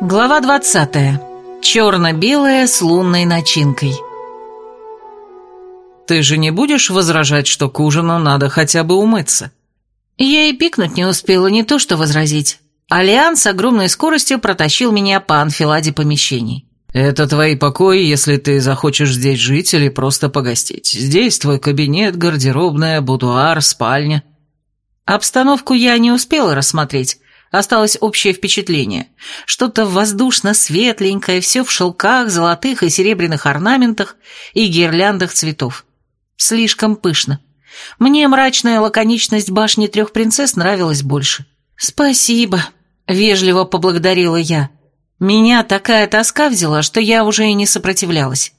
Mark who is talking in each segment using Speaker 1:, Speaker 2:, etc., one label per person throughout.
Speaker 1: Глава 20. Черно-белая с лунной начинкой.
Speaker 2: «Ты же не будешь возражать, что к ужину надо хотя бы умыться?»
Speaker 1: Я и пикнуть не успела, не то что возразить. Алиан с огромной скоростью протащил меня по анфиладе помещений.
Speaker 2: «Это твои покои, если ты захочешь здесь жить или просто погостить. Здесь твой кабинет, гардеробная, будуар, спальня».
Speaker 1: Обстановку я не успела рассмотреть, Осталось общее впечатление. Что-то воздушно-светленькое, все в шелках, золотых и серебряных орнаментах и гирляндах цветов. Слишком пышно. Мне мрачная лаконичность башни трех принцесс нравилась больше. «Спасибо», — вежливо поблагодарила я. Меня такая тоска взяла, что я уже и не сопротивлялась.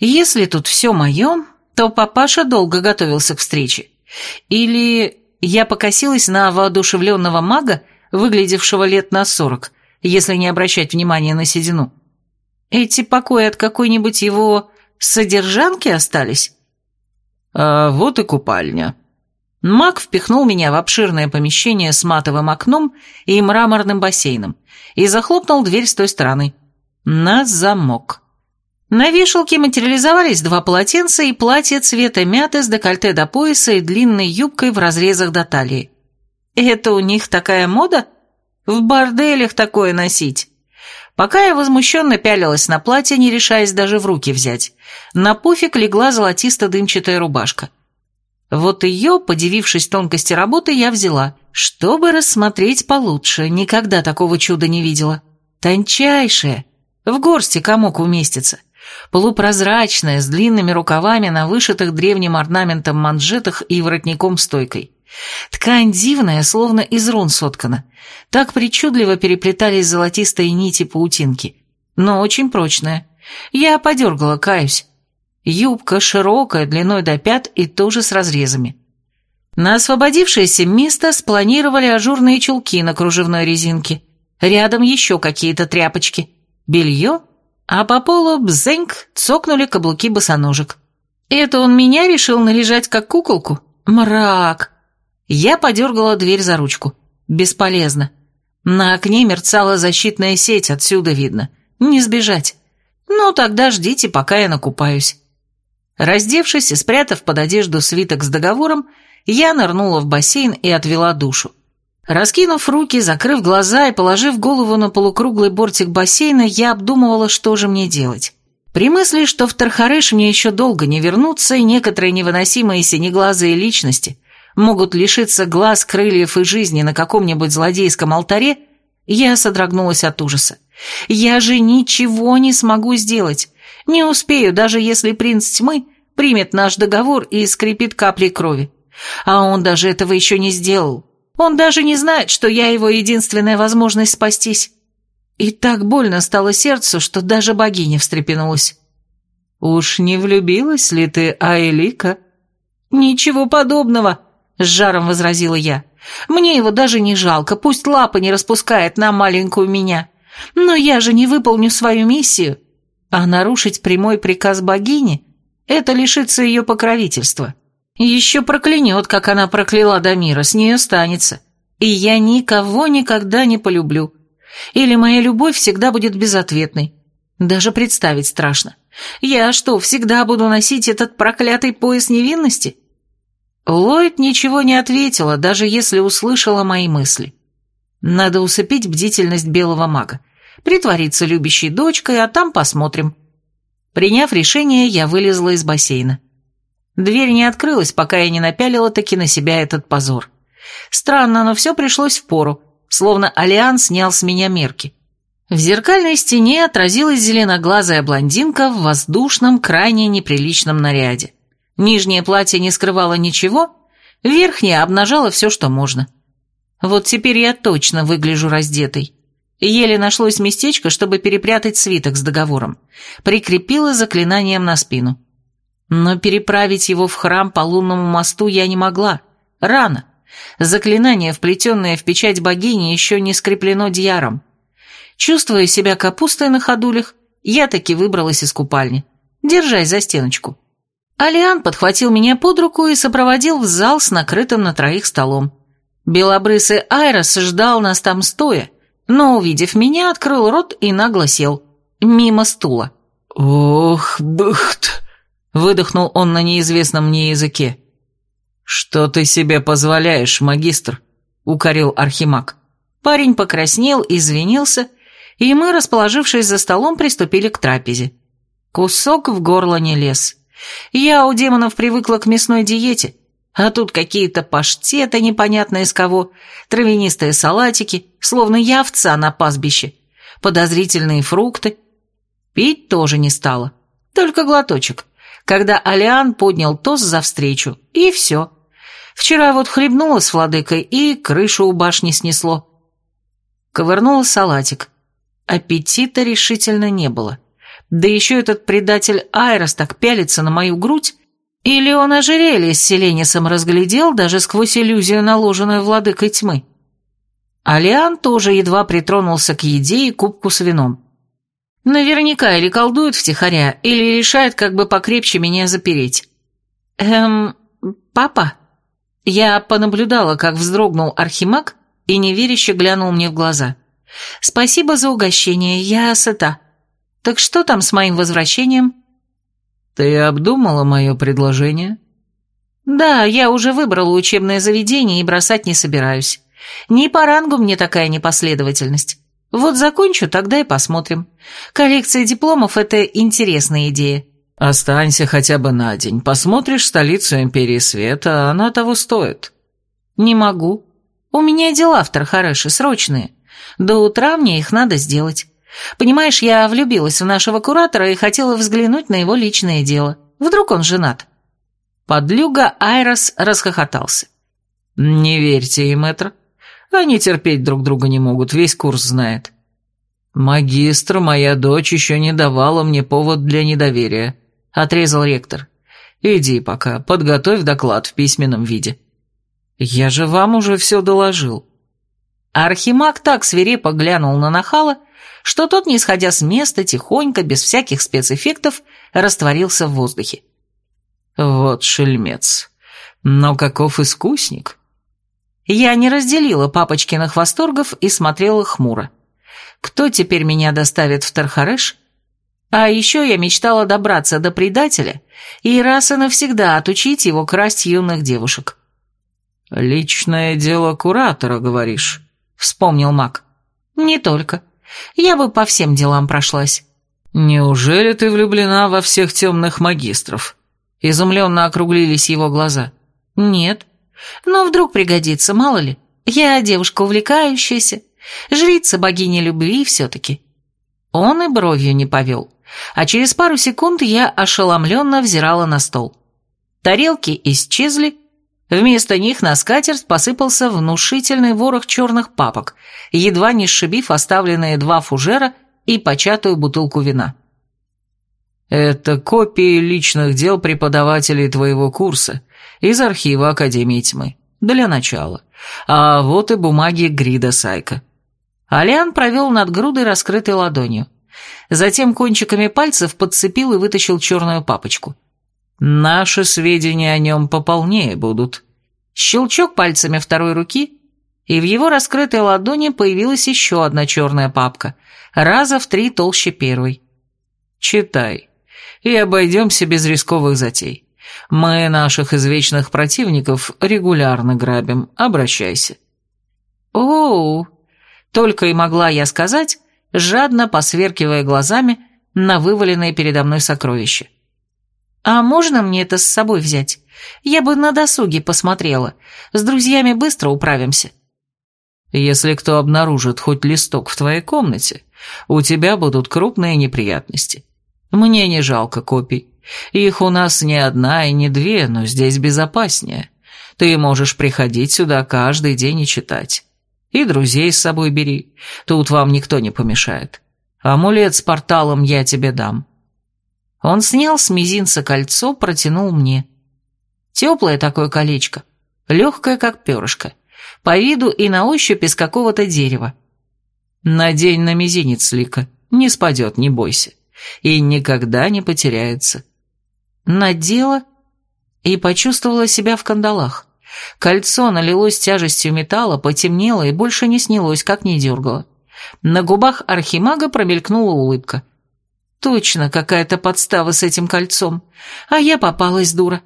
Speaker 1: Если тут все мое, то папаша долго готовился к встрече. Или я покосилась на воодушевленного мага, выглядевшего лет на сорок, если не обращать внимания на седину. Эти покои от какой-нибудь его содержанки остались?
Speaker 2: А вот и купальня.
Speaker 1: Маг впихнул меня в обширное помещение с матовым окном и мраморным бассейном и захлопнул дверь с той стороны. На замок. На вешалке материализовались два полотенца и платье цвета мяты с декольте до пояса и длинной юбкой в разрезах до талии. Это у них такая мода? В борделях такое носить. Пока я возмущенно пялилась на платье, не решаясь даже в руки взять, на пуфик легла золотисто-дымчатая рубашка. Вот ее, подивившись тонкости работы, я взяла, чтобы рассмотреть получше, никогда такого чуда не видела. Тончайшая, в горсти комок уместится, полупрозрачная, с длинными рукавами на вышитых древним орнаментом манжетах и воротником-стойкой. Ткань дивная, словно из рун соткана. Так причудливо переплетались золотистые нити паутинки. Но очень прочная. Я подергала, каюсь. Юбка широкая, длиной до пят и тоже с разрезами. На освободившееся место спланировали ажурные чулки на кружевной резинке. Рядом еще какие-то тряпочки. Белье, а по полу бзеньк цокнули каблуки босоножек. Это он меня решил наряжать как куколку? Мрак! Я подергала дверь за ручку. Бесполезно. На окне мерцала защитная сеть, отсюда видно. Не сбежать. Ну, тогда ждите, пока я накупаюсь. Раздевшись и спрятав под одежду свиток с договором, я нырнула в бассейн и отвела душу. Раскинув руки, закрыв глаза и положив голову на полукруглый бортик бассейна, я обдумывала, что же мне делать. При мысли, что в Тархарыш мне еще долго не вернуться, и некоторые невыносимые синеглазые личности могут лишиться глаз, крыльев и жизни на каком-нибудь злодейском алтаре, я содрогнулась от ужаса. Я же ничего не смогу сделать. Не успею, даже если принц тьмы примет наш договор и скрипит капли крови. А он даже этого еще не сделал. Он даже не знает, что я его единственная возможность спастись. И так больно стало сердцу, что даже богиня встрепенулась. «Уж не влюбилась ли ты, Аэлика?» «Ничего подобного», — с жаром возразила я. «Мне его даже не жалко, пусть лапы не распускает на маленькую меня. Но я же не выполню свою миссию. А нарушить прямой приказ богини — это лишиться ее покровительства. Еще проклянет, как она прокляла Дамира, с нее станется. И я никого никогда не полюблю. Или моя любовь всегда будет безответной. Даже представить страшно. Я что, всегда буду носить этот проклятый пояс невинности?» Ллойд ничего не ответила, даже если услышала мои мысли. Надо усыпить бдительность белого мага, притвориться любящей дочкой, а там посмотрим. Приняв решение, я вылезла из бассейна. Дверь не открылась, пока я не напялила таки на себя этот позор. Странно, но все пришлось в пору, словно Алиан снял с меня мерки. В зеркальной стене отразилась зеленоглазая блондинка в воздушном, крайне неприличном наряде. Нижнее платье не скрывало ничего, верхнее обнажало все, что можно. Вот теперь я точно выгляжу раздетой. Еле нашлось местечко, чтобы перепрятать свиток с договором. Прикрепила заклинанием на спину. Но переправить его в храм по лунному мосту я не могла. Рано. Заклинание, вплетенное в печать богини, еще не скреплено дьяром. Чувствуя себя капустой на ходулях, я таки выбралась из купальни. Держась за стеночку. Алиан подхватил меня под руку и сопроводил в зал с накрытым на троих столом. Белобрысый Айрос ждал нас там стоя, но, увидев меня, открыл рот и нагло сел. Мимо стула.
Speaker 2: «Ох, быхт!» — выдохнул он на неизвестном мне языке. «Что ты себе позволяешь, магистр?» — укорил Архимаг.
Speaker 1: Парень покраснел, извинился, и мы, расположившись за столом, приступили к трапезе. Кусок в горло не лез. Я у демонов привыкла к мясной диете, а тут какие-то паштеты непонятно из кого, травянистые салатики, словно я овца на пастбище, подозрительные фрукты. Пить тоже не стало, только глоточек, когда Алиан поднял тост за встречу, и все. Вчера вот хлебнула с владыкой, и крышу у башни снесло. Ковырнула салатик. Аппетита решительно не было. Да еще этот предатель Айрос так пялится на мою грудь, или он ожерелье с Селенисом разглядел даже сквозь иллюзию, наложенную владыкой тьмы? Алиан тоже едва притронулся к еде и кубку с вином. Наверняка или колдует втихаря, или решает, как бы покрепче меня запереть. Эм, папа? Я понаблюдала, как вздрогнул Архимаг и неверяще глянул мне в глаза. Спасибо за угощение, я сыта. Так что там с моим возвращением?
Speaker 2: «Ты обдумала мое предложение?»
Speaker 1: «Да, я уже выбрала учебное заведение и бросать не собираюсь. Не по рангу мне такая непоследовательность. Вот закончу, тогда и посмотрим. Коллекция дипломов – это интересная идея».
Speaker 2: «Останься хотя бы на день. Посмотришь столицу Империи Света, она того стоит».
Speaker 1: «Не могу. У меня дела в Тархареше срочные. До утра мне их надо сделать. Понимаешь, я влюбилась в нашего куратора и хотела взглянуть на его личное дело. Вдруг он женат?» Подлюга Айрос расхохотался.
Speaker 2: «Не верьте им, это. Они терпеть друг друга не могут, весь курс знает». «Магистр, моя дочь еще не давала мне повод для недоверия», — отрезал ректор. «Иди пока, подготовь доклад в письменном виде». «Я же вам уже все доложил».
Speaker 1: Архимаг так свирепо глянул на нахала, что тот, не сходя с места, тихонько, без всяких спецэффектов, растворился в воздухе.
Speaker 2: «Вот шельмец. Но каков искусник!»
Speaker 1: Я не разделила папочкиных восторгов и смотрела хмуро. Кто теперь меня доставит в Тархареш? А еще я мечтала добраться до предателя и раз и навсегда отучить его красть юных девушек.
Speaker 2: «Личное дело куратора, говоришь?» — вспомнил маг.
Speaker 1: «Не только. Я бы по всем делам прошлась».
Speaker 2: «Неужели ты влюблена во всех темных магистров?» Изумленно округлились его глаза.
Speaker 1: «Нет. Но вдруг пригодится, мало ли. Я девушка увлекающаяся, жрица богини любви все-таки». Он и бровью не повел, а через пару секунд я ошеломленно взирала на стол. Тарелки исчезли, Вместо них на скатерть посыпался внушительный ворох черных папок, едва не сшибив оставленные два фужера и початую бутылку вина.
Speaker 2: «Это копии личных дел преподавателей твоего курса из архива Академии Тьмы. Для начала. А вот и бумаги Грида Сайка».
Speaker 1: Алиан провел над грудой раскрытой ладонью. Затем кончиками пальцев подцепил и вытащил черную папочку.
Speaker 2: Наши сведения о нем пополнее будут.
Speaker 1: Щелчок пальцами второй руки, и в его раскрытой ладони появилась еще одна черная папка, раза в три толще первой.
Speaker 2: Читай, и обойдемся без рисковых затей. Мы наших извечных противников регулярно грабим, обращайся.
Speaker 1: Оу, только и могла я сказать, жадно посверкивая глазами на вываленные передо мной сокровища. «А можно мне это с собой взять? Я бы на досуге посмотрела. С друзьями быстро управимся».
Speaker 2: «Если кто обнаружит хоть листок в твоей комнате, у тебя будут крупные неприятности. Мне не жалко копий. Их у нас не одна и не две, но здесь безопаснее. Ты можешь приходить сюда каждый день и читать. И друзей с собой бери, тут вам никто не помешает. Амулет с порталом я тебе дам».
Speaker 1: Он снял с мизинца кольцо, протянул мне. Теплое такое колечко, легкое, как перышко, по виду и на ощупь из какого-то дерева.
Speaker 2: Надень на мизинец, Лика, не спадет, не бойся, и никогда не потеряется.
Speaker 1: Надела и почувствовала себя в кандалах. Кольцо налилось тяжестью металла, потемнело и больше не снялось, как не дергало. На губах архимага промелькнула улыбка. Точно какая-то подстава с этим кольцом. А я попалась, дура.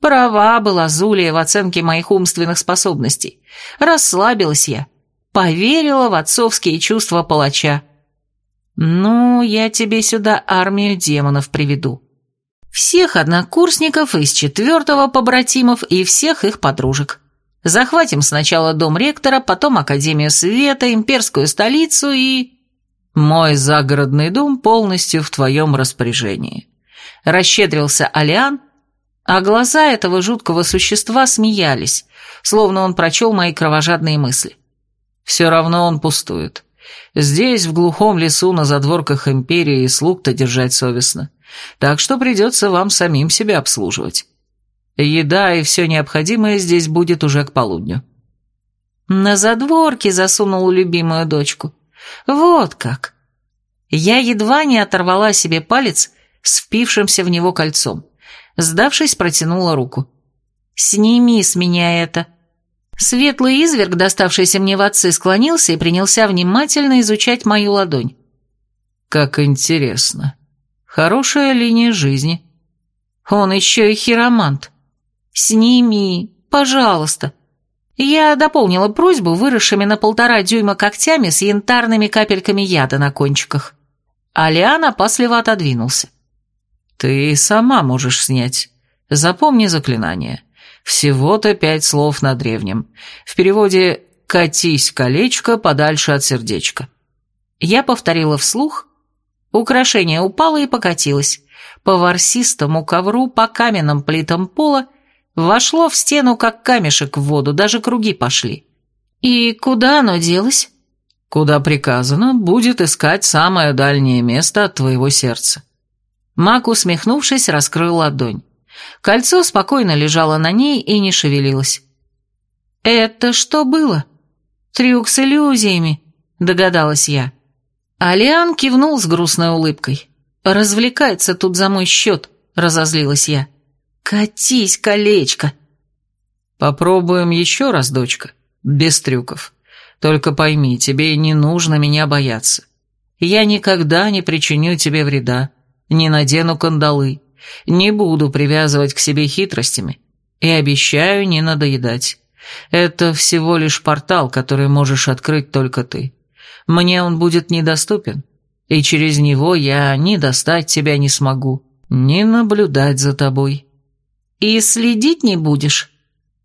Speaker 1: Права была Зулия в оценке моих умственных способностей. Расслабилась я. Поверила в отцовские чувства палача. Ну, я тебе сюда армию демонов приведу. Всех однокурсников из четвертого побратимов и всех их подружек. Захватим сначала дом ректора, потом Академию Света, имперскую столицу и... Мой загородный дом полностью в твоем распоряжении. Расщедрился Алиан, а глаза этого жуткого существа смеялись, словно он прочел мои кровожадные мысли. Все равно он пустует. Здесь, в глухом лесу, на задворках империи, слуг-то держать совестно. Так что придется вам самим себя обслуживать. Еда и все необходимое здесь будет уже к полудню. На задворке засунул любимую дочку. Вот как. Я едва не оторвала себе палец с впившимся в него кольцом. Сдавшись, протянула руку. «Сними с меня это». Светлый изверг, доставшийся мне в отцы, склонился и принялся внимательно изучать мою ладонь.
Speaker 2: «Как интересно. Хорошая линия жизни».
Speaker 1: «Он еще и хиромант. Сними, пожалуйста». Я дополнила просьбу выросшими на полтора дюйма когтями с янтарными капельками яда на кончиках. Алиан опасливо отодвинулся.
Speaker 2: «Ты сама можешь снять. Запомни заклинание. Всего-то пять слов на древнем. В переводе «катись колечко подальше от сердечка».
Speaker 1: Я повторила вслух. Украшение упало и покатилось. По ворсистому ковру, по каменным плитам пола Вошло в стену, как камешек в воду, даже круги пошли. И куда оно делось?
Speaker 2: Куда приказано, будет искать самое дальнее место от твоего сердца.
Speaker 1: Мак, усмехнувшись, раскрыл ладонь. Кольцо спокойно лежало на ней и не шевелилось. «Это что было?» «Трюк с иллюзиями», — догадалась я. Алиан кивнул с грустной улыбкой. «Развлекается тут за мой счет», — разозлилась я. «Катись, колечко!»
Speaker 2: «Попробуем еще раз, дочка, без трюков. Только пойми, тебе не нужно меня бояться. Я никогда не причиню тебе вреда, не надену кандалы, не буду привязывать к себе хитростями и обещаю не надоедать. Это всего лишь портал, который можешь открыть только ты. Мне он будет недоступен, и через него я ни достать тебя не смогу, ни наблюдать за тобой».
Speaker 1: «И следить не будешь?»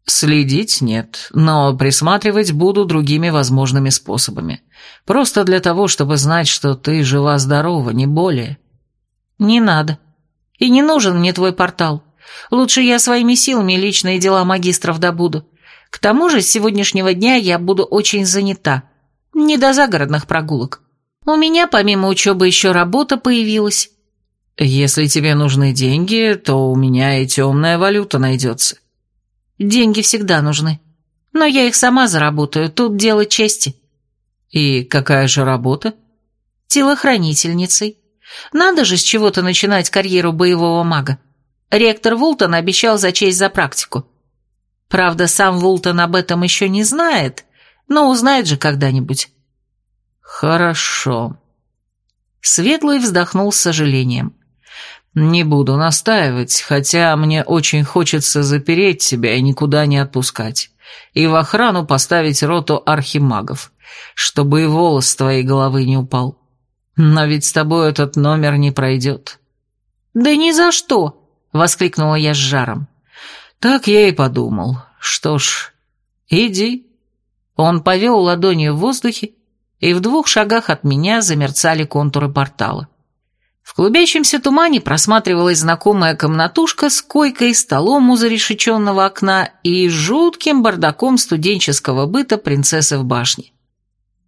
Speaker 2: «Следить нет, но присматривать буду другими возможными способами. Просто для того, чтобы знать, что ты жива-здорова, не более».
Speaker 1: «Не надо. И не нужен мне твой портал. Лучше я своими силами личные дела магистров добуду. К тому же с сегодняшнего дня я буду очень занята. Не до загородных прогулок. У меня помимо учебы еще работа появилась».
Speaker 2: «Если тебе нужны деньги, то у меня и темная валюта найдется».
Speaker 1: «Деньги всегда нужны. Но я их сама заработаю, тут дело чести».
Speaker 2: «И какая же работа?»
Speaker 1: «Телохранительницей. Надо же с чего-то начинать карьеру боевого мага. Ректор Вултон обещал за честь за практику. Правда, сам Вултон об этом еще не знает, но узнает же когда-нибудь».
Speaker 2: «Хорошо».
Speaker 1: Светлый вздохнул с сожалением.
Speaker 2: «Не буду настаивать, хотя мне очень хочется запереть тебя и никуда не отпускать, и в охрану поставить роту архимагов, чтобы и волос с твоей головы не упал. Но ведь с тобой этот номер не пройдет».
Speaker 1: «Да ни за что!» — воскликнула я с жаром.
Speaker 2: «Так я и подумал. Что ж, иди».
Speaker 1: Он повел ладонью в воздухе, и в двух шагах от меня замерцали контуры портала. В клубящемся тумане просматривалась знакомая комнатушка с койкой, столом у зарешеченного окна и жутким бардаком студенческого быта принцессы в башне.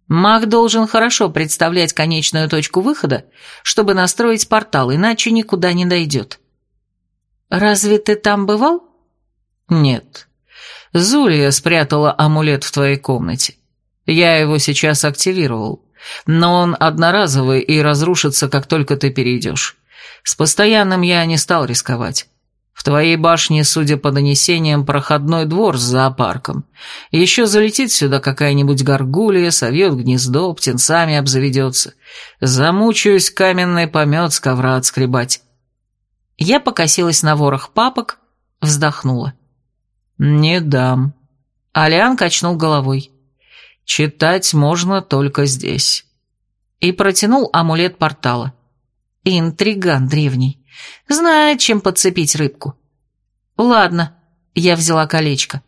Speaker 1: Маг должен хорошо представлять конечную точку выхода, чтобы настроить портал, иначе никуда не дойдет. «Разве ты там бывал?»
Speaker 2: «Нет. Зулия спрятала амулет в твоей комнате. Я его сейчас активировал. Но он одноразовый и разрушится, как только ты перейдешь. С постоянным я не стал рисковать. В твоей башне, судя по донесениям, проходной двор с зоопарком. Еще залетит сюда какая-нибудь горгулья, совьет гнездо, птенцами обзаведется. Замучаюсь каменный помет с ковра отскребать.
Speaker 1: Я покосилась на ворох папок, вздохнула.
Speaker 2: «Не дам».
Speaker 1: Алиан качнул головой.
Speaker 2: «Читать можно только здесь».
Speaker 1: И протянул амулет портала. Интриган древний. Знает, чем подцепить рыбку. Ладно, я взяла колечко.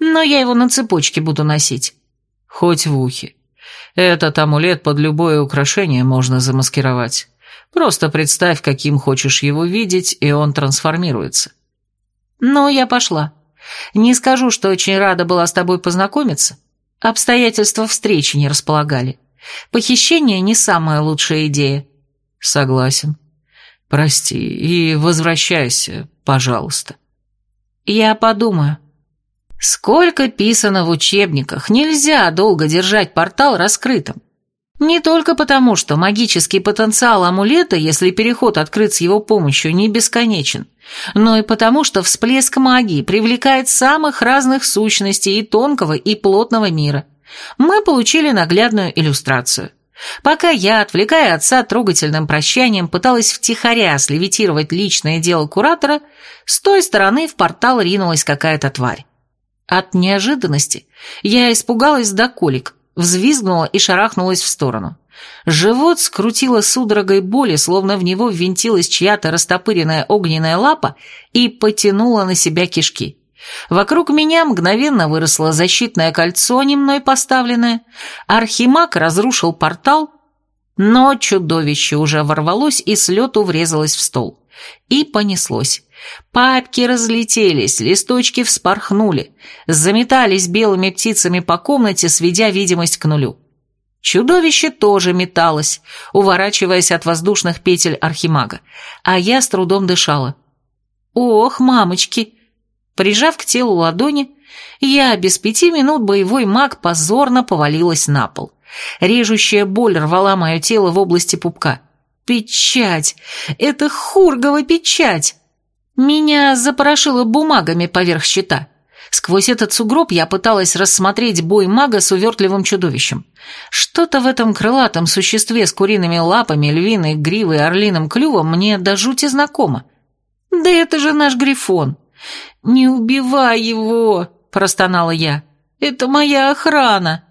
Speaker 1: Но я его на цепочке буду носить.
Speaker 2: Хоть в ухе. Этот амулет под любое украшение можно замаскировать. Просто представь, каким хочешь его видеть, и он трансформируется.
Speaker 1: Ну, я пошла. Не скажу, что очень рада была с тобой познакомиться. Обстоятельства встречи не располагали. Похищение не самая лучшая идея.
Speaker 2: Согласен. Прости и возвращайся, пожалуйста.
Speaker 1: Я подумаю. Сколько писано в учебниках, нельзя долго держать портал раскрытым. Не только потому, что магический потенциал амулета, если переход открыт с его помощью, не бесконечен, но и потому, что всплеск магии привлекает самых разных сущностей и тонкого, и плотного мира. Мы получили наглядную иллюстрацию. Пока я, отвлекая отца трогательным прощанием, пыталась втихаря слевитировать личное дело куратора, с той стороны в портал ринулась какая-то тварь. От неожиданности я испугалась до колик, взвизгнула и шарахнулась в сторону. Живот скрутило судорогой боли, словно в него ввинтилась чья-то растопыренная огненная лапа и потянула на себя кишки. Вокруг меня мгновенно выросло защитное кольцо, не мной поставленное. Архимаг разрушил портал, но чудовище уже ворвалось и с лету врезалось в стол. И понеслось. Папки разлетелись, листочки вспорхнули, заметались белыми птицами по комнате, сведя видимость к нулю. Чудовище тоже металось, уворачиваясь от воздушных петель архимага, а я с трудом дышала. «Ох, мамочки!» Прижав к телу ладони, я без пяти минут боевой маг позорно повалилась на пол. Режущая боль рвала мое тело в области пупка. «Печать! Это хургова печать!» Меня запорошило бумагами поверх щита. Сквозь этот сугроб я пыталась рассмотреть бой мага с увертливым чудовищем. Что-то в этом крылатом существе с куриными лапами, львиной гривой орлиным клювом мне до жути знакомо. Да это же наш грифон. «Не убивай его!» – простонала я. «Это моя охрана!»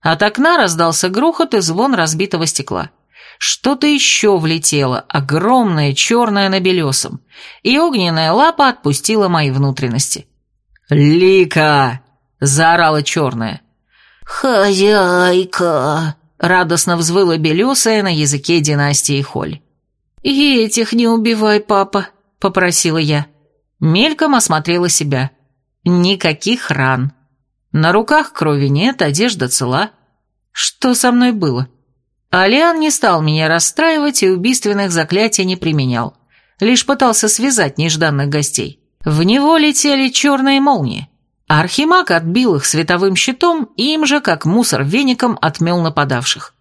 Speaker 1: От окна раздался грохот и звон разбитого стекла. Что-то еще влетело, огромное, черное на белесом, и огненная лапа отпустила мои внутренности.
Speaker 2: «Лика!» – заорала черная.
Speaker 1: «Хозяйка!» – радостно взвыла белесая на языке династии Холь. «И этих не убивай, папа», – попросила я. Мельком осмотрела себя. Никаких ран. На руках крови нет, одежда цела. Что со мной было? Алиан не стал меня расстраивать и убийственных заклятий не применял. Лишь пытался связать нежданных гостей. В него летели черные молнии. Архимаг отбил их световым щитом, и им же, как мусор веником, отмел нападавших.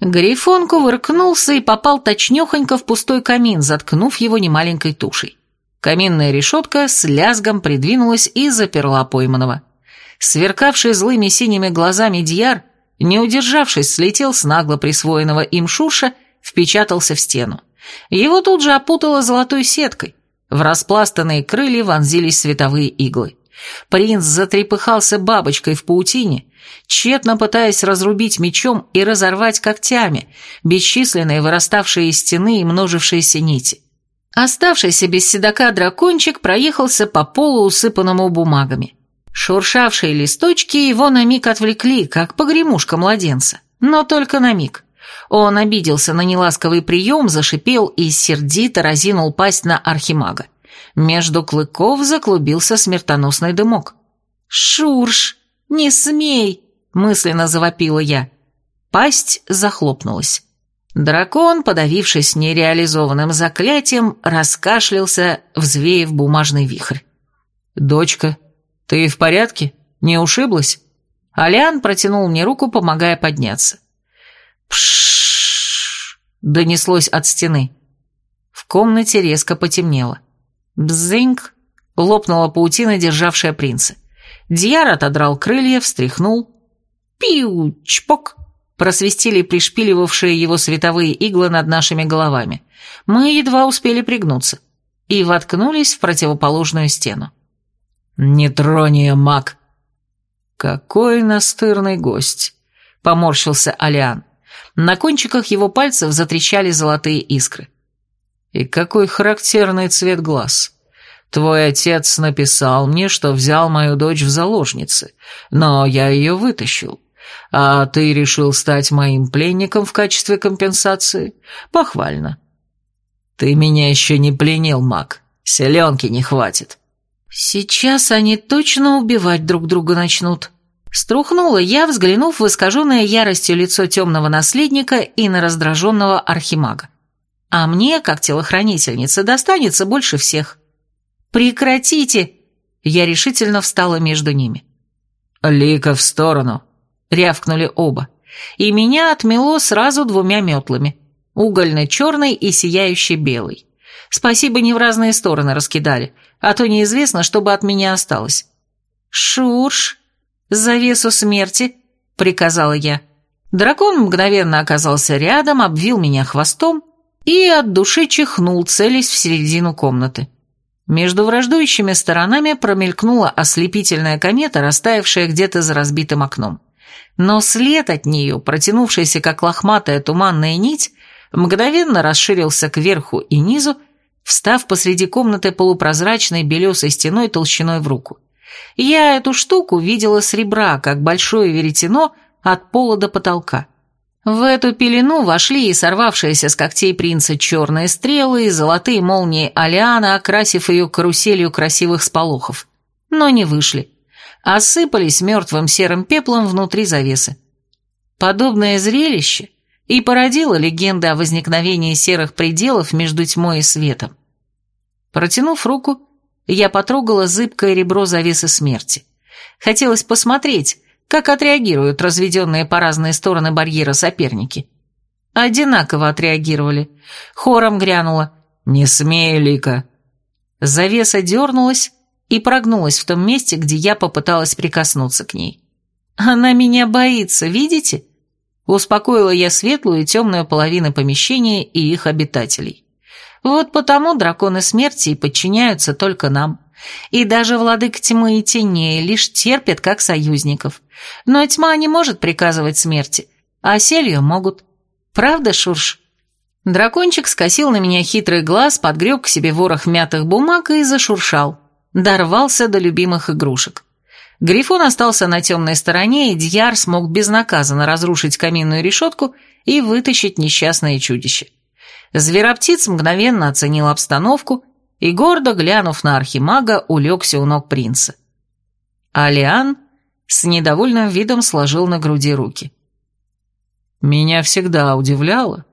Speaker 1: Грифон кувыркнулся и попал точнёхонько в пустой камин, заткнув его немаленькой тушей. Каминная решетка с лязгом придвинулась и заперла пойманного. Сверкавший злыми синими глазами Дьяр, не удержавшись, слетел с нагло присвоенного им Шурша, впечатался в стену. Его тут же опутало золотой сеткой. В распластанные крылья вонзились световые иглы. Принц затрепыхался бабочкой в паутине, тщетно пытаясь разрубить мечом и разорвать когтями бесчисленные выраставшие из стены и множившиеся нити. Оставшийся без седока дракончик проехался по полу, усыпанному бумагами. Шуршавшие листочки его на миг отвлекли, как погремушка младенца. Но только на миг. Он обиделся на неласковый прием, зашипел и сердито разинул пасть на архимага. Между клыков заклубился смертоносный дымок. «Шурш, не смей!» – мысленно завопила я. Пасть захлопнулась. Дракон, подавившись нереализованным заклятием, раскашлялся, взвеяв бумажный вихрь.
Speaker 2: «Дочка, ты в порядке? Не ушиблась?»
Speaker 1: Алиан протянул мне руку, помогая подняться. «Пшшш!» — донеслось от стены. В комнате резко потемнело. Бзыньк! Лопнула паутина, державшая принца. Дьяр отодрал крылья, встряхнул. Пиу! Чпок! Просвистели пришпиливавшие его световые иглы над нашими головами. Мы едва успели пригнуться. И воткнулись в противоположную стену.
Speaker 2: «Не тронь ее, маг!» «Какой настырный гость!» — поморщился Алиан. На кончиках его пальцев затрещали золотые искры. «И какой характерный цвет глаз!» Твой отец написал мне, что взял мою дочь в заложницы, но я ее вытащил. А ты решил стать моим пленником в качестве компенсации? Похвально. Ты меня еще не пленил, маг. Селенки не хватит.
Speaker 1: Сейчас они точно убивать друг друга начнут. Струхнула я, взглянув в искаженное яростью лицо темного наследника и на раздраженного архимага. А мне, как телохранительнице, достанется больше всех. «Прекратите!» Я решительно встала между ними.
Speaker 2: «Лика в сторону!» — рявкнули оба.
Speaker 1: И меня отмело сразу двумя метлами. Угольно-черный и сияющий белый. Спасибо, не в разные стороны раскидали, а то неизвестно, что бы от меня осталось. «Шурш! Завесу смерти!» — приказала я. Дракон мгновенно оказался рядом, обвил меня хвостом и от души чихнул, целясь в середину комнаты. Между враждующими сторонами промелькнула ослепительная комета, растаявшая где-то за разбитым окном. Но след от нее, протянувшийся как лохматая туманная нить, мгновенно расширился кверху и низу, встав посреди комнаты полупрозрачной белесой стеной толщиной в руку. Я эту штуку видела с ребра, как большое веретено от пола до потолка. В эту пелену вошли и сорвавшиеся с когтей принца черные стрелы и золотые молнии Алиана, окрасив ее каруселью красивых сполохов. Но не вышли. Осыпались мертвым серым пеплом внутри завесы. Подобное зрелище и породило легенды о возникновении серых пределов между тьмой и светом. Протянув руку, я потрогала зыбкое ребро завесы смерти. Хотелось посмотреть, как отреагируют разведенные по разные стороны барьера соперники. Одинаково отреагировали. Хором грянуло «Не смей, Лика!». Завеса дернулась и прогнулась в том месте, где я попыталась прикоснуться к ней. «Она меня боится, видите?» Успокоила я светлую и темную половины помещения и их обитателей. Вот потому драконы смерти и подчиняются только нам. И даже владык тьмы и теней лишь терпят как союзников. Но тьма не может приказывать смерти, а селью могут. Правда, Шурш? Дракончик скосил на меня хитрый глаз, подгреб к себе ворох мятых бумаг и зашуршал. Дорвался до любимых игрушек. Грифон остался на темной стороне, и Дьяр смог безнаказанно разрушить каминную решетку и вытащить несчастное чудище. Звероптиц мгновенно оценил обстановку и, гордо глянув на архимага, улегся у ног принца. Алиан с недовольным видом сложил на груди руки. «Меня всегда удивляло,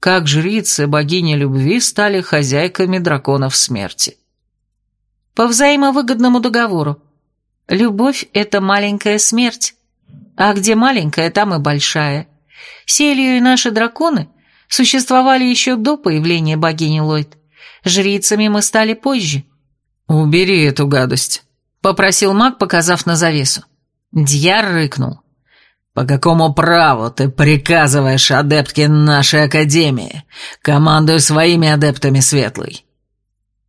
Speaker 1: как жрицы богини любви стали хозяйками драконов смерти». «По взаимовыгодному договору. Любовь — это маленькая смерть, а где маленькая, там и большая. Селью и наши драконы существовали еще до появления богини Ллойд. Жрицами мы стали позже».
Speaker 2: «Убери эту гадость», — попросил маг, показав на завесу.
Speaker 1: Дьяр рыкнул.
Speaker 2: «По какому праву ты приказываешь адептке нашей академии? Командуй своими адептами, Светлый».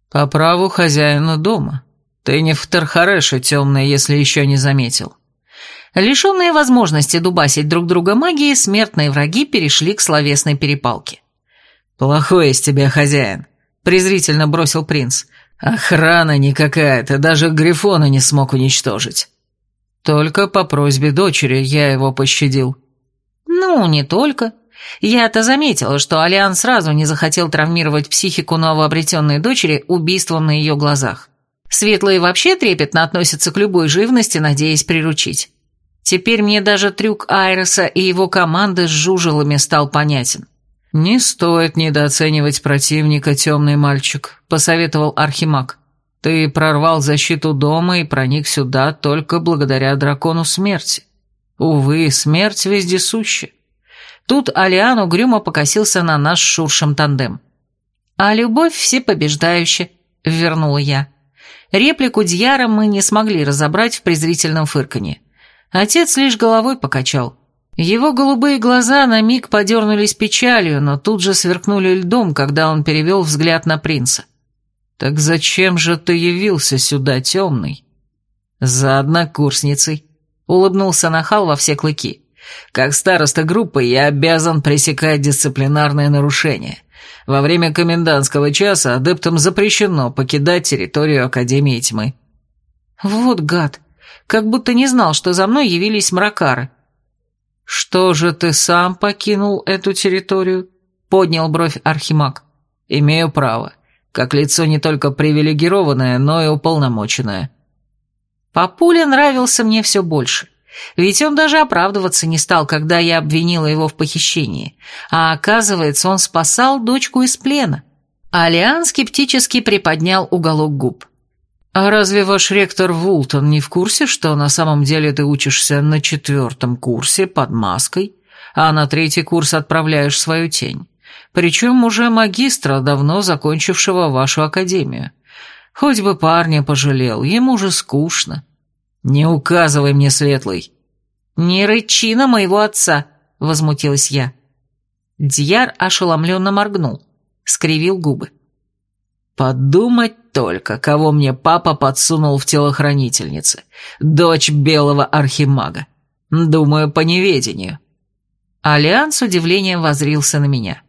Speaker 1: «По праву хозяина дома. Ты не в Тархареше темный, если еще не заметил». Лишенные возможности дубасить друг друга магией, смертные враги перешли к словесной перепалке.
Speaker 2: «Плохой из тебя хозяин», — презрительно бросил принц. «Охрана никакая, ты даже Грифона не смог уничтожить». Только по просьбе дочери я его пощадил.
Speaker 1: Ну, не только. Я-то заметила, что Алиан сразу не захотел травмировать психику новообретенной дочери убийством на ее глазах. Светлые вообще трепетно относятся к любой живности, надеясь приручить. Теперь мне даже трюк Айреса и его команды с жужелами стал понятен.
Speaker 2: «Не стоит недооценивать противника, темный мальчик», — посоветовал Архимаг. Ты прорвал защиту дома и проник сюда только благодаря дракону смерти. Увы, смерть вездесуща.
Speaker 1: Тут Алиан угрюмо покосился на наш шуршем тандем. А любовь всепобеждающая, вернула я. Реплику Дьяра мы не смогли разобрать в презрительном фырканье. Отец лишь головой покачал. Его голубые глаза на миг подернулись печалью, но тут же сверкнули льдом, когда он перевел взгляд на принца. «Так зачем же ты явился сюда, темный?» «За однокурсницей», — улыбнулся Нахал во все клыки. «Как староста группы я обязан пресекать дисциплинарные нарушения. Во время комендантского часа адептам запрещено покидать территорию Академии Тьмы».
Speaker 2: «Вот гад! Как будто не знал, что за мной явились мракары».
Speaker 1: «Что же ты сам покинул эту территорию?» — поднял бровь Архимаг. «Имею право, как лицо не только привилегированное, но и уполномоченное».
Speaker 2: Папуля нравился мне все больше. Ведь он даже оправдываться не стал, когда я обвинила его в похищении. А оказывается, он спасал дочку из плена. Алиан скептически приподнял уголок губ.
Speaker 1: «А разве ваш ректор Вултон не в курсе, что на самом деле ты учишься на четвертом курсе под маской, а на третий курс отправляешь свою тень? Причем уже магистра, давно закончившего вашу академию. Хоть бы парня пожалел, ему же скучно». «Не указывай мне, Светлый!»
Speaker 2: «Не рычи на моего отца!» — возмутилась я. Дьяр ошеломленно моргнул, скривил губы.
Speaker 1: Подумать только, кого мне папа подсунул в телохранительнице. Дочь белого архимага. Думаю, по неведению.
Speaker 2: Алиан с удивлением возрился на меня.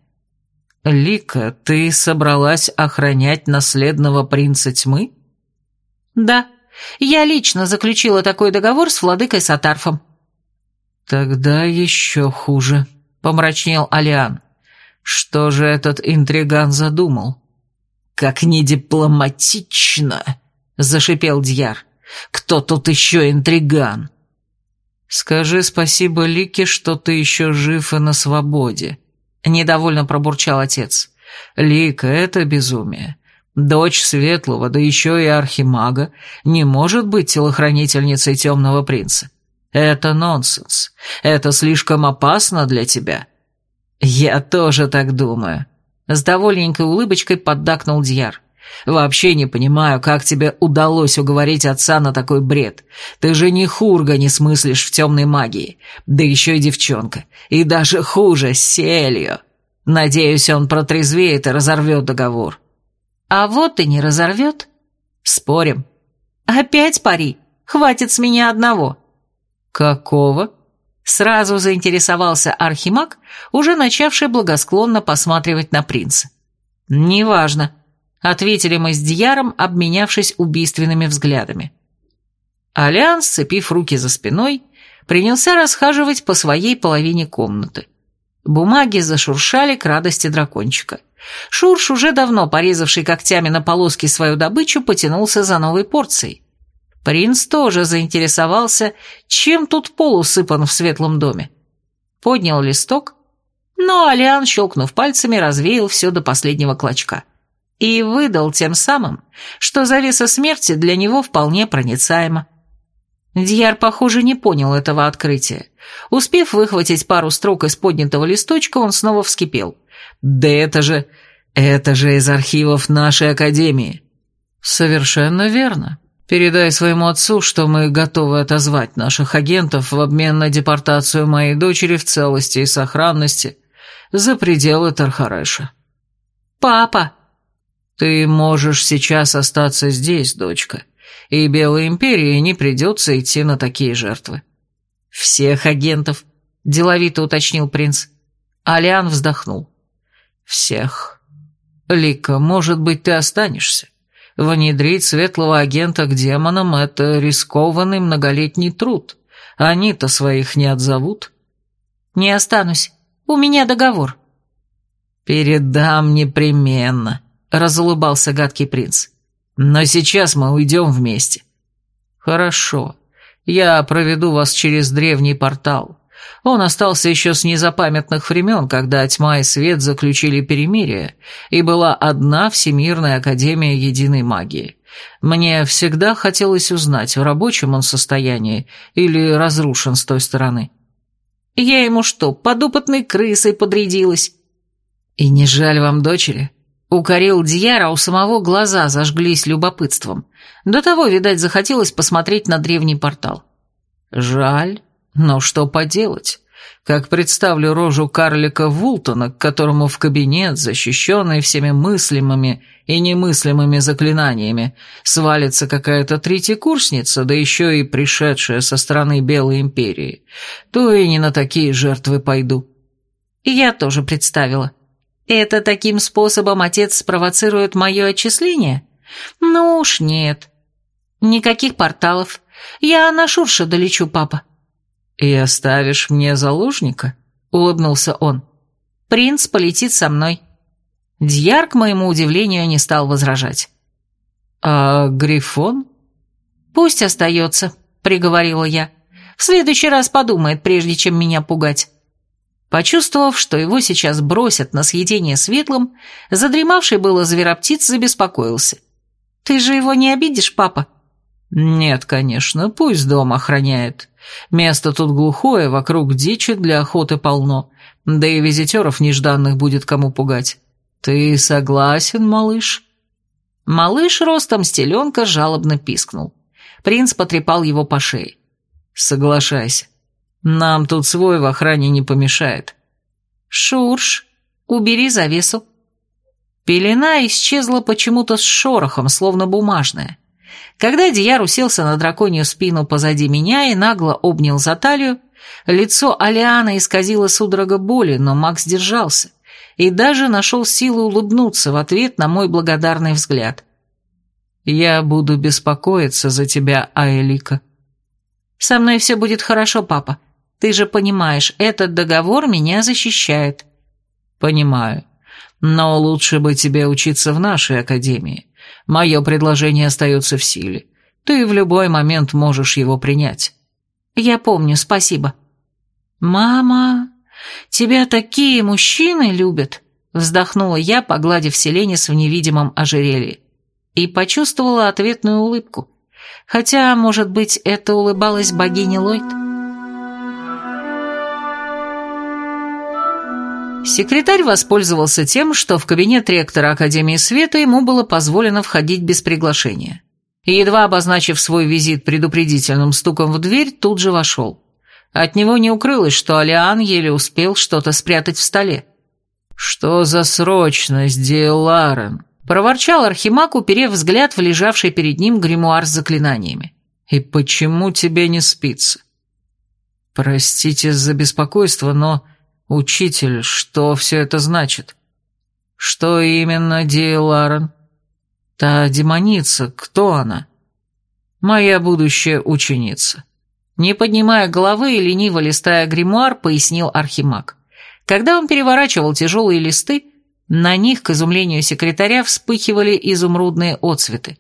Speaker 1: «Лика, ты собралась охранять наследного принца тьмы?»
Speaker 2: «Да, я лично заключила такой договор с владыкой Сатарфом».
Speaker 1: «Тогда еще хуже», — помрачнел Алиан. «Что же этот интриган задумал?» «Как недипломатично!» — зашипел Дьяр. «Кто тут еще интриган?» «Скажи спасибо Лике, что ты еще жив и на свободе», — недовольно пробурчал отец. «Лика, это безумие. Дочь Светлого, да еще и Архимага, не может быть телохранительницей Темного Принца. Это нонсенс. Это слишком опасно для тебя». «Я тоже так думаю», с довольненькой улыбочкой поддакнул Дьяр. «Вообще не понимаю, как тебе удалось уговорить отца на такой бред. Ты же ни хурга не смыслишь в темной магии. Да еще и девчонка. И даже хуже, с селью. Надеюсь, он протрезвеет и разорвет договор».
Speaker 2: «А вот и не разорвет».
Speaker 1: «Спорим».
Speaker 2: «Опять пари. Хватит с меня одного».
Speaker 1: «Какого?»
Speaker 2: Сразу заинтересовался Архимаг, уже начавший благосклонно посматривать на принца. «Неважно», — ответили мы с Дьяром, обменявшись убийственными взглядами. Алиан, сцепив руки за спиной, принялся расхаживать по своей половине комнаты. Бумаги зашуршали к радости дракончика. Шурш, уже давно порезавший когтями на полоски свою добычу, потянулся за новой порцией. Принц тоже заинтересовался, чем тут пол усыпан в светлом доме. Поднял листок, но Алиан, щелкнув пальцами, развеял все до последнего клочка. И выдал тем самым, что завеса смерти для него вполне проницаема. Дьяр, похоже, не понял этого открытия. Успев выхватить пару строк из поднятого листочка, он снова вскипел. «Да это же... это же из архивов нашей академии!» «Совершенно верно. Передай своему отцу, что мы готовы отозвать наших агентов в обмен на депортацию моей дочери в целости и сохранности за пределы Тархареша. Папа!
Speaker 1: Ты можешь сейчас остаться здесь, дочка, и Белой Империи не придется идти на такие жертвы.
Speaker 2: Всех агентов, деловито уточнил принц. Алиан вздохнул.
Speaker 1: Всех. Лика, может быть, ты останешься? Внедрить светлого агента к демонам – это рискованный многолетний труд. Они-то своих не отзовут.
Speaker 2: Не останусь. У меня договор.
Speaker 1: Передам непременно, разулыбался гадкий принц. Но сейчас мы уйдем вместе. Хорошо. Я проведу вас через древний портал. Он остался еще с незапамятных времен, когда тьма и свет заключили перемирие, и была одна Всемирная Академия Единой Магии. Мне всегда хотелось узнать, в рабочем он состоянии или разрушен с той стороны.
Speaker 2: Я ему что, подопытной крысой подрядилась?
Speaker 1: И не жаль вам дочери? Укорил Дьяра, у самого глаза зажглись любопытством. До того, видать, захотелось посмотреть на древний портал. Жаль, но что поделать? Как представлю рожу карлика Вултона, к которому в кабинет, защищенный всеми мыслимыми и немыслимыми заклинаниями, свалится какая-то третьекурсница, да еще и пришедшая со стороны Белой Империи, то и не на такие жертвы пойду. И я тоже представила. Это таким способом отец спровоцирует мое отчисление? Ну уж нет. Никаких порталов. Я на Шурша долечу, папа.
Speaker 2: «И оставишь мне заложника?» — улыбнулся он.
Speaker 1: «Принц полетит со мной». Дьяр, к моему удивлению, не стал возражать.
Speaker 2: «А Грифон?»
Speaker 1: «Пусть остается», — приговорила я. «В следующий раз подумает, прежде чем меня пугать». Почувствовав, что его сейчас бросят на съедение светлым, задремавший было звероптиц забеспокоился. «Ты же его не обидишь, папа?»
Speaker 2: «Нет, конечно, пусть дом охраняет. Место тут глухое, вокруг дичи для охоты полно, да и визитеров нежданных будет кому пугать. Ты согласен, малыш?»
Speaker 1: Малыш ростом стеленка жалобно пискнул. Принц потрепал его по шее.
Speaker 2: «Соглашайся. Нам тут свой в охране не помешает».
Speaker 1: «Шурш, убери завесу». Пелена исчезла почему-то с шорохом, словно бумажная. Когда Дияр уселся на драконью спину позади меня и нагло обнял за талию, лицо Алиана исказило судорога боли, но Макс держался и даже нашел силу улыбнуться в ответ на мой благодарный взгляд. «Я буду беспокоиться за тебя, Аэлика». «Со мной все будет хорошо, папа. Ты же понимаешь, этот договор меня защищает».
Speaker 2: «Понимаю. Но лучше бы тебе учиться в нашей академии. Мое предложение остается в силе. Ты в любой момент можешь его принять».
Speaker 1: «Я помню, спасибо». «Мама, тебя такие мужчины любят», — вздохнула я, погладив Селенис в невидимом ожерелье. И почувствовала ответную улыбку. Хотя, может быть, это улыбалась богиня Ллойд? Секретарь воспользовался тем, что в кабинет ректора Академии Света ему было позволено входить без приглашения. Едва обозначив свой визит предупредительным стуком в дверь, тут же вошел. От него не укрылось, что Алиан еле успел что-то спрятать в столе.
Speaker 2: «Что за срочность, Диэларен?»
Speaker 1: – проворчал Архимаг, уперев взгляд в лежавший перед ним гримуар с заклинаниями.
Speaker 2: «И почему тебе не спится?» «Простите за беспокойство, но...» «Учитель, что все это значит?» «Что именно, Ди Ларен?» «Та демоница, кто она?» «Моя будущая ученица».
Speaker 1: Не поднимая головы и лениво листая гримуар, пояснил Архимаг. Когда он переворачивал тяжелые листы, на них, к изумлению секретаря, вспыхивали изумрудные отцветы.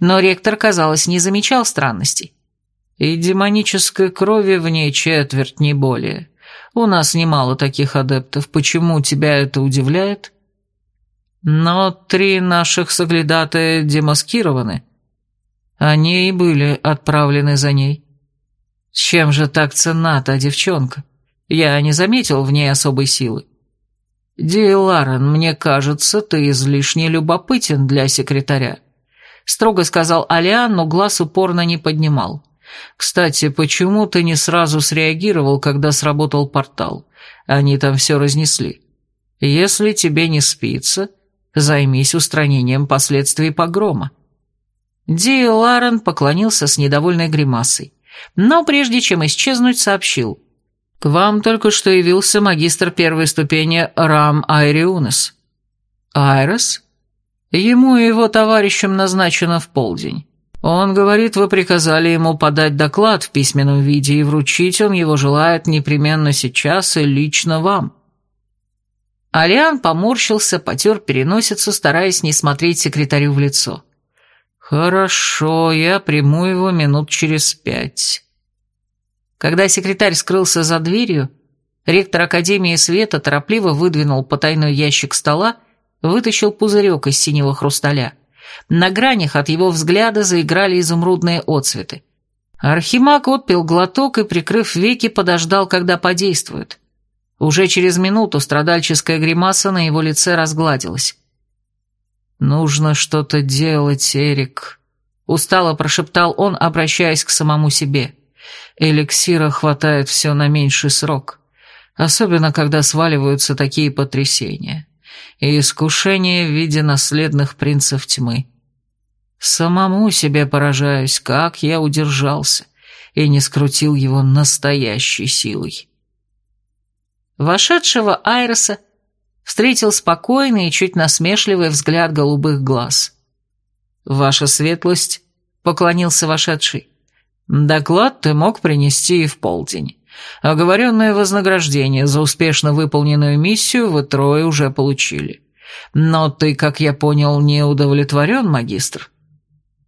Speaker 1: Но ректор, казалось, не замечал странностей.
Speaker 2: «И демонической крови в ней четверть, не более. У нас немало таких адептов. Почему тебя это удивляет? Но три наших соглядатая демаскированы. Они и были отправлены за ней. Чем же так цена та девчонка? Я не заметил в ней особой силы. Ди Ларен, мне кажется, ты излишне любопытен для секретаря. Строго сказал Алиан, но глаз упорно не поднимал. Кстати, почему ты не сразу среагировал, когда сработал портал? Они там все разнесли. Если тебе не спится, займись устранением последствий погрома».
Speaker 1: Ди Ларен поклонился с недовольной гримасой, но прежде чем исчезнуть, сообщил.
Speaker 2: «К вам только что явился магистр первой ступени Рам Айриунес». «Айрес?» Ему и его товарищам назначено в полдень. Он говорит, вы приказали ему подать доклад в письменном виде, и вручить он его желает непременно сейчас и лично вам».
Speaker 1: Алиан поморщился, потер переносицу, стараясь не смотреть секретарю в лицо.
Speaker 2: «Хорошо, я приму его минут через пять».
Speaker 1: Когда секретарь скрылся за дверью, ректор Академии Света торопливо выдвинул потайной ящик стола, вытащил пузырек из синего хрусталя – на гранях от его взгляда заиграли изумрудные отцветы. Архимаг отпил глоток и, прикрыв веки, подождал, когда подействует. Уже через минуту страдальческая гримаса на его лице разгладилась.
Speaker 2: «Нужно что-то делать, Эрик», — устало прошептал он, обращаясь к самому себе. «Эликсира хватает все на меньший срок, особенно когда сваливаются такие потрясения, и искушение в виде наследных принцев тьмы. Самому себе поражаюсь, как я удержался и не скрутил его настоящей силой».
Speaker 1: Вошедшего Айроса встретил спокойный и чуть насмешливый взгляд голубых глаз. «Ваша светлость», — поклонился вошедший, — «доклад ты мог принести и в полдень. Оговоренное вознаграждение за успешно выполненную миссию вы трое уже получили. Но ты, как я понял, не удовлетворен, магистр?»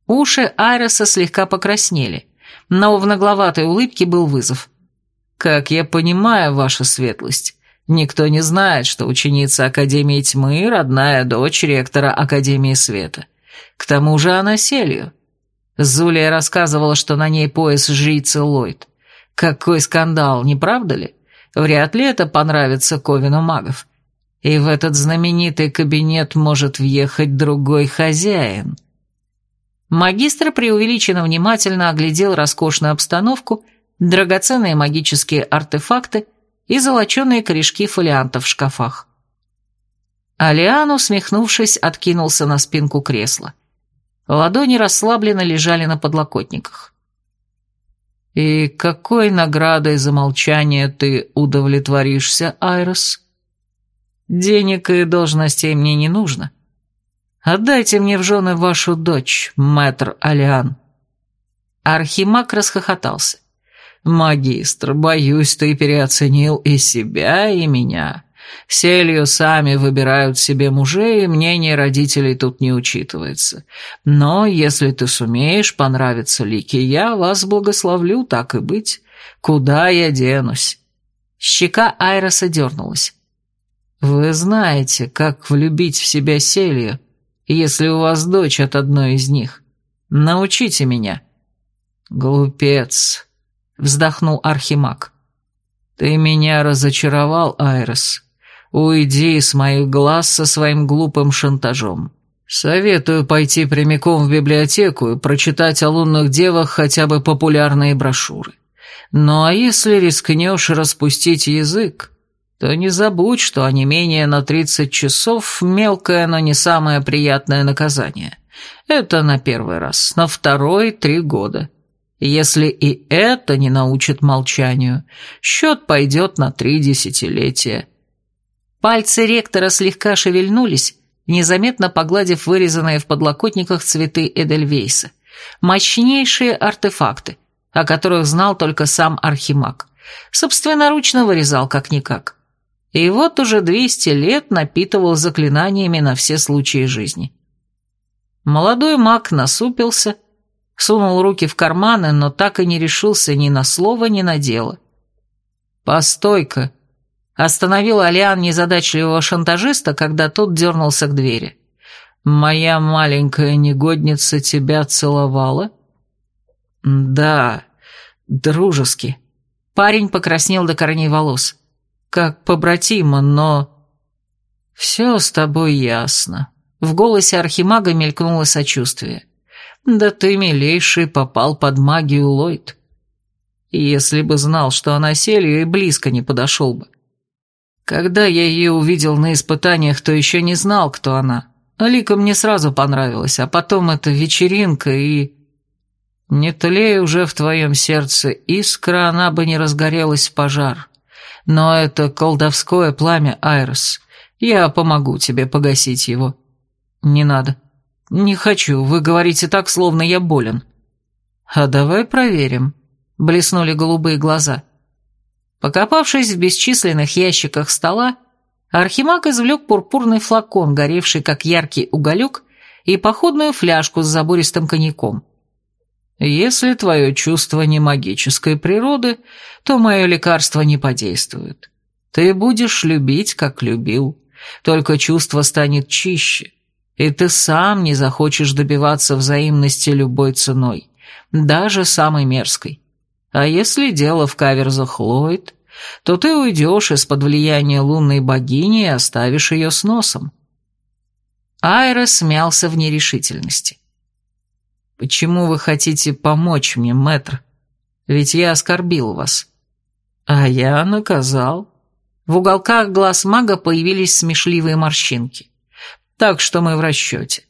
Speaker 1: Уши Айроса слегка покраснели, но в нагловатой улыбке был вызов. «Как я понимаю, ваша светлость, никто не знает, что ученица Академии Тьмы – родная дочь ректора Академии Света. К тому же она селью. Зулия рассказывала, что на ней пояс жрицы Ллойд. Какой скандал, не правда ли? Вряд ли это понравится Ковину магов. И в этот знаменитый кабинет может въехать другой хозяин». Магистр преувеличенно внимательно оглядел роскошную обстановку – драгоценные магические артефакты и золоченые корешки фолиантов в шкафах. Алиан, усмехнувшись, откинулся на спинку кресла. Ладони расслабленно лежали на подлокотниках. «И какой наградой за молчание ты удовлетворишься, Айрос? Денег и должностей мне не нужно. Отдайте мне в жены вашу дочь, мэтр Алиан». Архимаг расхохотался. «Магистр, боюсь, ты переоценил и себя, и меня. Селью сами выбирают себе мужей, и мнение родителей тут не учитывается. Но если ты сумеешь понравиться Лике, я вас благословлю, так и быть. Куда я денусь?» Щека Айроса дернулась. «Вы знаете, как влюбить в себя Селью, если у вас дочь от одной из них. Научите меня». «Глупец», — вздохнул Архимаг. «Ты меня разочаровал, Айрес. Уйди с моих глаз со своим глупым шантажом. Советую пойти прямиком в библиотеку и прочитать о лунных девах хотя бы популярные брошюры. Ну а если рискнешь распустить язык, то не забудь, что не менее на тридцать часов – мелкое, но не самое приятное наказание. Это на первый раз, на второй – три года». Если и это не научит молчанию, счет пойдет на три десятилетия. Пальцы ректора слегка шевельнулись, незаметно погладив вырезанные в подлокотниках цветы Эдельвейса. Мощнейшие артефакты, о которых знал только сам Архимаг. Собственноручно вырезал как-никак. И вот уже двести лет напитывал заклинаниями на все случаи жизни. Молодой маг насупился, Сунул руки в карманы, но так и не решился ни на слово, ни на дело. «Постой-ка!» Остановил Алиан незадачливого шантажиста, когда тот дернулся к двери. «Моя маленькая негодница тебя целовала?» «Да, дружески». Парень покраснел до корней волос. «Как побратима, но...» «Все с тобой ясно». В голосе Архимага мелькнуло сочувствие. Да ты, милейший, попал под магию Ллойд. Если бы знал, что она селью, и близко не подошел бы. Когда я ее увидел на испытаниях, то еще не знал, кто она. Лика мне сразу понравилась, а потом эта вечеринка и... Не тлей уже в твоем сердце искра, она бы не разгорелась в пожар. Но это колдовское пламя, Айрос. Я помогу тебе погасить его. Не надо. «Не хочу, вы говорите так, словно я болен». «А давай проверим», — блеснули голубые глаза. Покопавшись в бесчисленных ящиках стола, Архимаг извлек пурпурный флакон, горевший как яркий уголек, и походную фляжку с забористым коньяком. «Если твое чувство не магической природы, то мое лекарство не подействует. Ты будешь любить, как любил, только чувство станет чище, и ты сам не захочешь добиваться взаимности любой ценой, даже самой мерзкой. А если дело в каверзах Ллойд, то ты уйдешь из-под влияния лунной богини и оставишь ее с носом. Айра смялся в нерешительности.
Speaker 2: «Почему вы хотите помочь мне, мэтр? Ведь я оскорбил вас». «А я наказал».
Speaker 1: В уголках глаз мага появились смешливые морщинки.
Speaker 2: «Так что мы в расчете.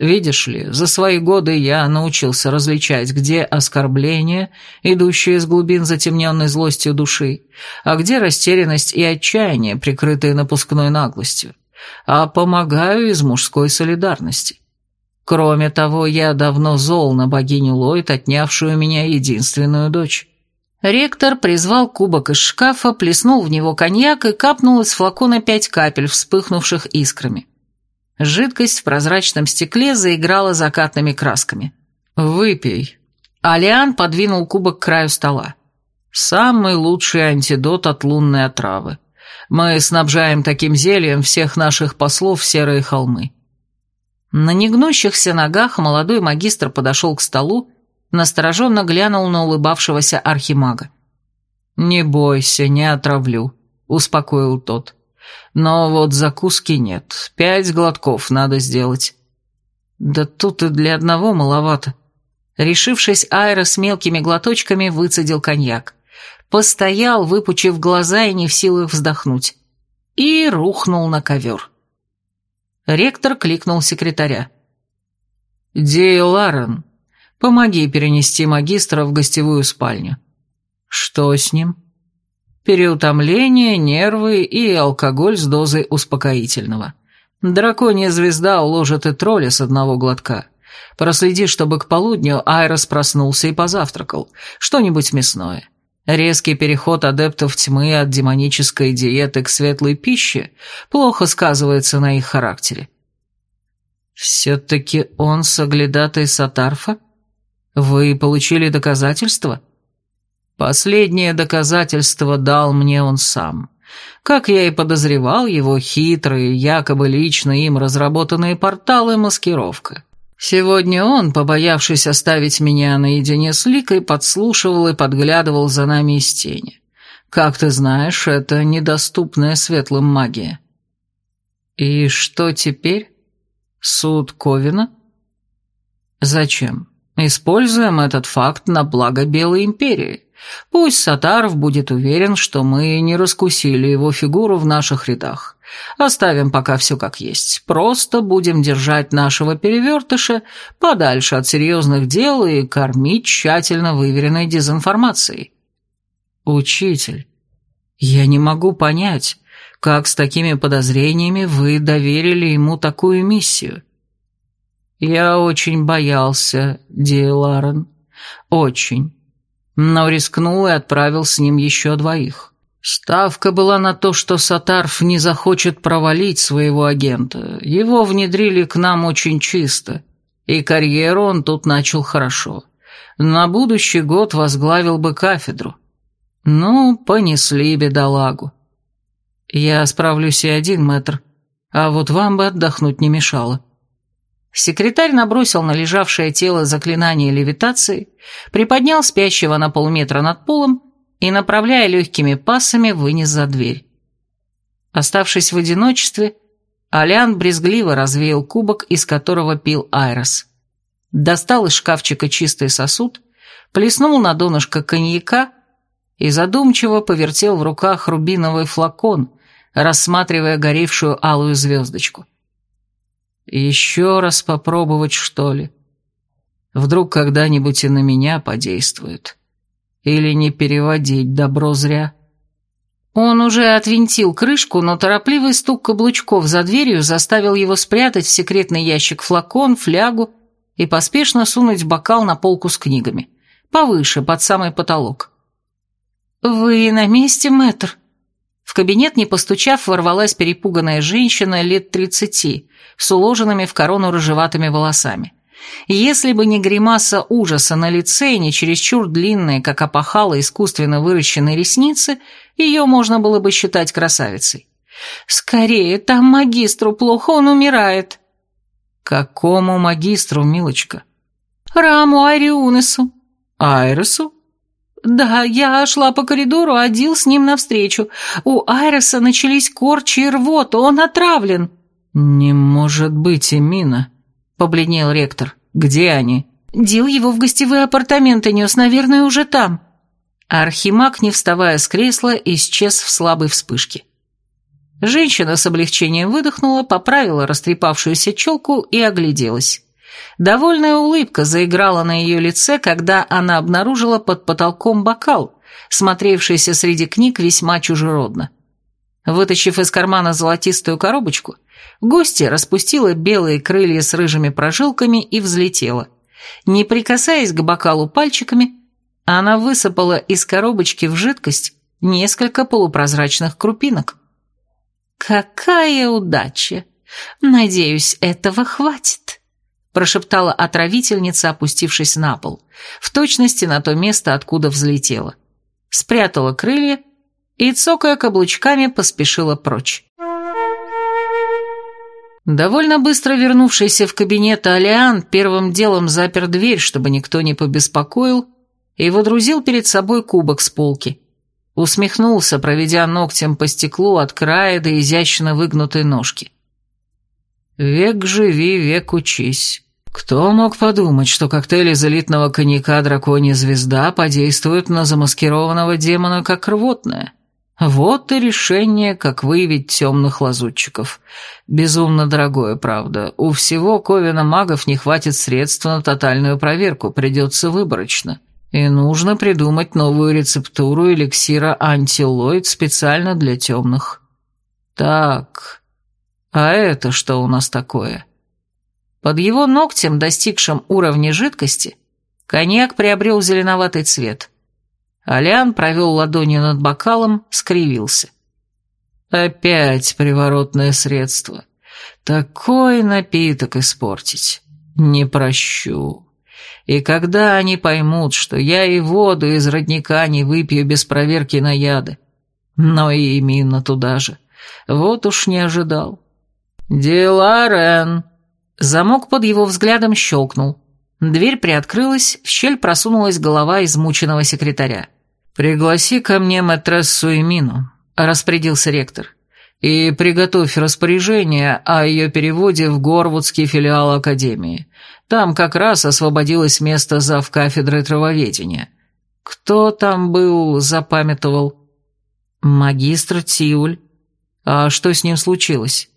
Speaker 2: Видишь ли, за свои годы я научился различать, где оскорбление, идущее из глубин затемненной злостью души, а где растерянность и отчаяние, прикрытые напускной наглостью, а помогаю из мужской солидарности. Кроме того, я давно зол на богиню Ллойд, отнявшую у меня единственную дочь.
Speaker 1: Ректор призвал кубок из шкафа, плеснул в него коньяк и капнул из флакона пять капель, вспыхнувших искрами. Жидкость в прозрачном стекле заиграла закатными красками.
Speaker 2: «Выпей».
Speaker 1: Алиан подвинул кубок к краю стола.
Speaker 2: «Самый лучший антидот от лунной отравы. Мы снабжаем таким зельем всех наших послов в серые холмы».
Speaker 1: На негнущихся ногах молодой магистр подошел к столу, настороженно глянул на улыбавшегося архимага.
Speaker 2: «Не бойся, не отравлю», — успокоил тот. Но вот закуски нет. Пять глотков надо сделать.
Speaker 1: Да тут и для одного маловато. Решившись, Айра с мелкими глоточками выцедил коньяк. Постоял, выпучив глаза и не в силах вздохнуть. И рухнул на ковер. Ректор кликнул секретаря.
Speaker 2: «Ди Ларен, помоги перенести магистра в гостевую спальню».
Speaker 1: «Что с ним?»
Speaker 2: Переутомление, нервы и алкоголь с дозой успокоительного. Драконья звезда уложит и тролля с одного глотка. Проследи, чтобы к полудню Айрос проснулся и позавтракал. Что-нибудь мясное. Резкий переход адептов тьмы от демонической диеты к светлой пище плохо сказывается на их характере.
Speaker 1: «Все-таки он соглядатай Сатарфа? Вы получили доказательства?»
Speaker 2: Последнее доказательство дал мне он сам. Как я и подозревал, его хитрые, якобы лично им разработанные порталы – маскировка. Сегодня он, побоявшись оставить меня наедине с Ликой, подслушивал и подглядывал за нами из тени. Как ты знаешь, это недоступная светлым магия.
Speaker 1: И что теперь? Суд Ковина?
Speaker 2: Зачем? Используем этот факт на благо Белой Империи. Пусть Сатаров будет уверен, что мы не раскусили его фигуру в наших рядах. Оставим пока все как есть. Просто будем держать нашего перевертыша подальше от серьезных дел и кормить тщательно выверенной дезинформацией.
Speaker 1: Учитель, я не могу понять, как с такими подозрениями вы доверили ему такую миссию.
Speaker 2: Я очень боялся, Диэларен, очень но рискнул и отправил с ним еще двоих. Ставка была на то, что Сатарф не захочет провалить своего агента. Его внедрили к нам очень чисто, и карьеру он тут начал хорошо. На будущий год возглавил бы кафедру. Ну, понесли бедолагу. Я справлюсь и один метр, а вот вам бы отдохнуть не мешало.
Speaker 1: Секретарь набросил на лежавшее тело заклинание левитации, приподнял спящего на полметра над полом и, направляя легкими пассами, вынес за дверь. Оставшись в одиночестве, Алиан брезгливо развеял кубок, из которого пил Айрос. Достал из шкафчика чистый сосуд, плеснул на донышко коньяка и задумчиво повертел в руках рубиновый флакон, рассматривая горевшую алую звездочку. Еще раз попробовать, что ли? Вдруг когда-нибудь и на меня подействует. Или не переводить добро зря. Он уже отвинтил крышку, но торопливый стук каблучков за дверью заставил его спрятать в секретный ящик флакон, флягу и поспешно сунуть бокал на полку с книгами. Повыше, под самый потолок. «Вы на месте, мэтр?» В кабинет, не постучав, ворвалась перепуганная женщина лет тридцати, с уложенными в корону рыжеватыми волосами. Если бы не гримаса ужаса на лице и не чересчур длинные, как опахало искусственно выращенные ресницы, ее можно было бы считать красавицей. «Скорее, там магистру плохо, он умирает».
Speaker 2: «Какому магистру, милочка?»
Speaker 1: «Раму Ариунесу».
Speaker 2: «Айресу?»
Speaker 1: «Да, я шла по коридору, одел с ним навстречу. У Айреса начались корчи и рвота, он отравлен».
Speaker 2: «Не может быть, Эмина», — побледнел ректор. «Где они?»
Speaker 1: «Дил его в гостевые апартаменты нес, наверное, уже там». Архимаг, не вставая с кресла, исчез в слабой вспышке. Женщина с облегчением выдохнула, поправила растрепавшуюся челку и огляделась. Довольная улыбка заиграла на ее лице, когда она обнаружила под потолком бокал, смотревшийся среди книг весьма чужеродно. Вытащив из кармана золотистую коробочку, гостья распустила белые крылья с рыжими прожилками и взлетела. Не прикасаясь к бокалу пальчиками, она высыпала из коробочки в жидкость несколько полупрозрачных крупинок. «Какая удача! Надеюсь, этого хватит!» Прошептала отравительница, опустившись на пол, в точности на то место, откуда взлетела. Спрятала крылья и, цокая каблучками, поспешила прочь. Довольно быстро вернувшийся в кабинет Алиан первым делом запер дверь, чтобы никто не побеспокоил, и водрузил перед собой кубок с полки. Усмехнулся, проведя ногтем по стеклу от края до изящно выгнутой ножки. «Век живи, век учись. Кто мог подумать, что коктейль из элитного коньяка «Драконья звезда» подействует на замаскированного демона как рвотное?» Вот и решение, как выявить темных лазутчиков. Безумно дорогое, правда. У всего Ковина магов не хватит средств на тотальную проверку, придется выборочно. И нужно придумать новую рецептуру эликсира антилоид специально для темных. Так, а это что у нас такое? Под его ногтем, достигшим уровня жидкости, коньяк приобрел зеленоватый цвет – Алиан провел ладонью над бокалом, скривился. «Опять приворотное средство. Такой напиток испортить. Не прощу. И когда они поймут, что я и воду из родника не выпью без проверки на яды, но и именно туда же, вот уж не ожидал. Дела, Рен!» Замок под его взглядом щелкнул. Дверь приоткрылась, в щель просунулась голова измученного секретаря. «Пригласи ко мне матрессу Эмину», — распорядился ректор, «и приготовь распоряжение о ее переводе в Горвудский филиал Академии. Там как раз освободилось место зав кафедры травоведения. Кто там был, запамятовал?» «Магистр Тиуль. А что с ним случилось?»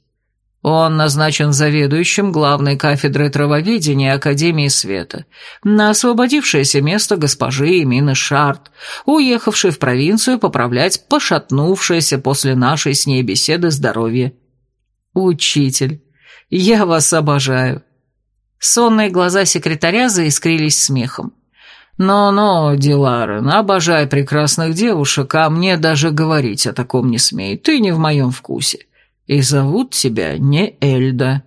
Speaker 1: Он назначен заведующим главной кафедрой травоведения Академии Света на освободившееся место госпожи Эмины Шарт, уехавшей в провинцию поправлять пошатнувшееся после нашей с ней беседы здоровье. «Учитель, я вас обожаю». Сонные глаза секретаря заискрились смехом. «Но-но, Диларен, обожай прекрасных девушек, а мне даже говорить о таком не смей, ты не в моем вкусе. И зовут тебя не Эльда».